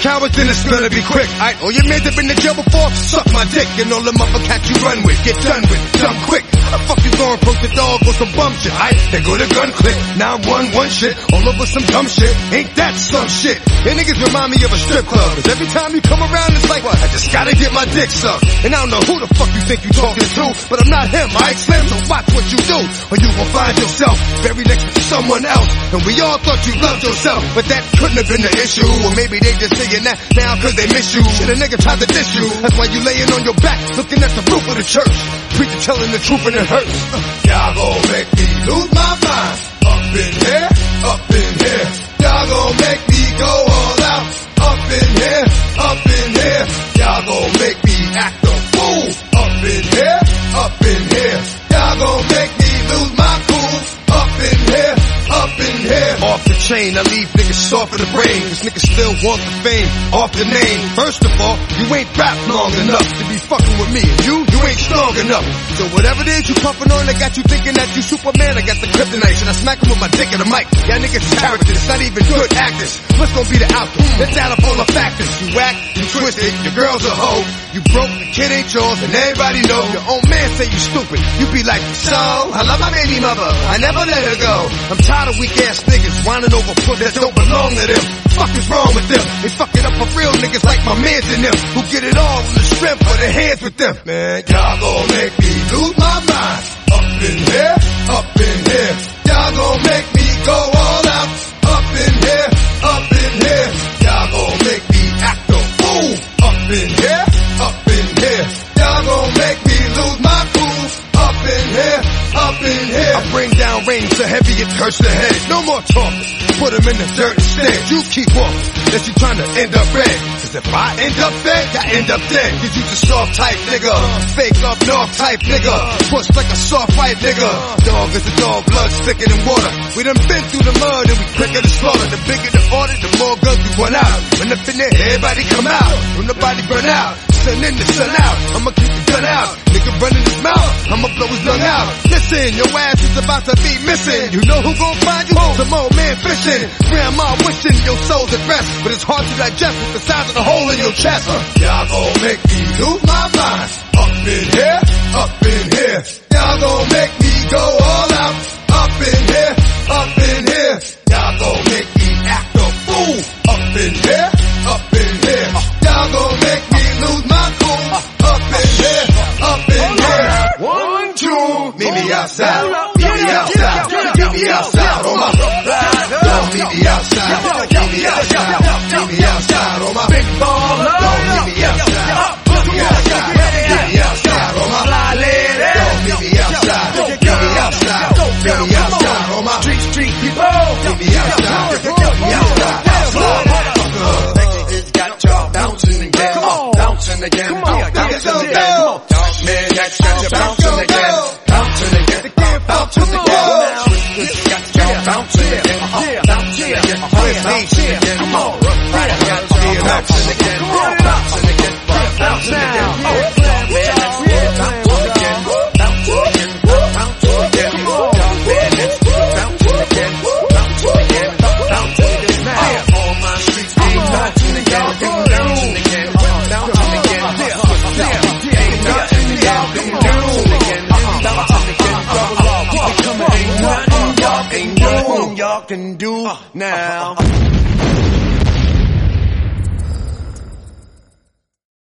cowards, then it's gonna be quick. Alright, all oh, your mans have been to jail before, suck my dick, and all the motherfuckers you run with, get done with, done quick. The fuck you gonna approach the dog with some bum shit? Alright, they go to gun click, 911 shit, all over some dumb shit. Ain't that some shit? And niggas remind me of a strip club, cause every time you come around, it's like, what? I just gotta get my dick sucked. And I don't know who the fuck you think you talking to, but I'm not him, I Slim, so watch what you do, or you gon' find yourself very next to someone else. And we all thought you loved yourself, but that couldn't have been the issue. Or maybe they just saying that now cause they miss you. Shit, a nigga tried to diss you. That's why you laying on your back, looking at the roof of the church. Preacher telling the truth and it hurts. Y'all gon' make me lose my mind. Up in here, up in here. Y'all gon' make me go all out. Up in here, up in here. Y'all gon' make me act a fool. Up in here, up in here. Y'all gon' make me lose my cool. Up in here, up in here. Off the chain, I leave niggas soft in the brain. Cause niggas still want the fame, off the name. First of all, you ain't rap long enough to be fucking with me. You, you ain't strong enough. So whatever it is you puffin' on, I got you thinking that you Superman. I got the kryptonite. Should I smack him with my dick in the mic? Y'all niggas is characters, not even good actors. What's gonna be the outcome? Let's add up all the factors. You whack, you twisted, your girl's a hoe. You broke, the kid ain't yours, and everybody know. Your own man say you stupid. You be like, so, I love my baby mother. I never let her go. I'm tired of weak ass niggas whining over foot that don't belong to them. Fuck is wrong with them? They fuck it up for real niggas like my mans and them. Who get it all on the strength of their hands with them. Man, y'all gon' make me lose my mind. Up in here, up in here. Y'all gon' make me go all out. Up in here, up in here. Y'all gon' make me act a fool. Up in here, up in here. Y'all gon' make me lose my cool. Up in here, up in here. I bring down rain so heavy it hurts the head. No more talking. Put him in the dirt instead. You keep walking. That you trying to end up red. Cause if I end up dead, I end up dead. Cause you the soft type nigga. Fake up north type nigga. Push like a soft white nigga. Dog is a dog, blood thicker than water. We done been through the mud and we quicker to slaughter. The bigger the order, the more guns we run out. When up in there, everybody come out. When the body burn out. Sun in the sun out. I'ma keep the gun out. Nigga running his mouth. I'ma blow his lung out. Listen, your ass about to be missing. You know who gon' find you? Some old man fishing. Grandma wishing your soul's at rest. But it's hard to digest with the size of the hole in your chest. Uh, y'all gon' make me lose my mind. Up in here, up in here. Y'all gon' make me bouncing again, bouncing again, bouncing again. Dog man, that's got you bouncing again, bouncing again, bouncing again. Got y'all bouncing again, bouncing again, bouncing again. Come on, right, got you bouncing again, bouncing again, bouncing again. Y'all can do uh, uh, now. Uh,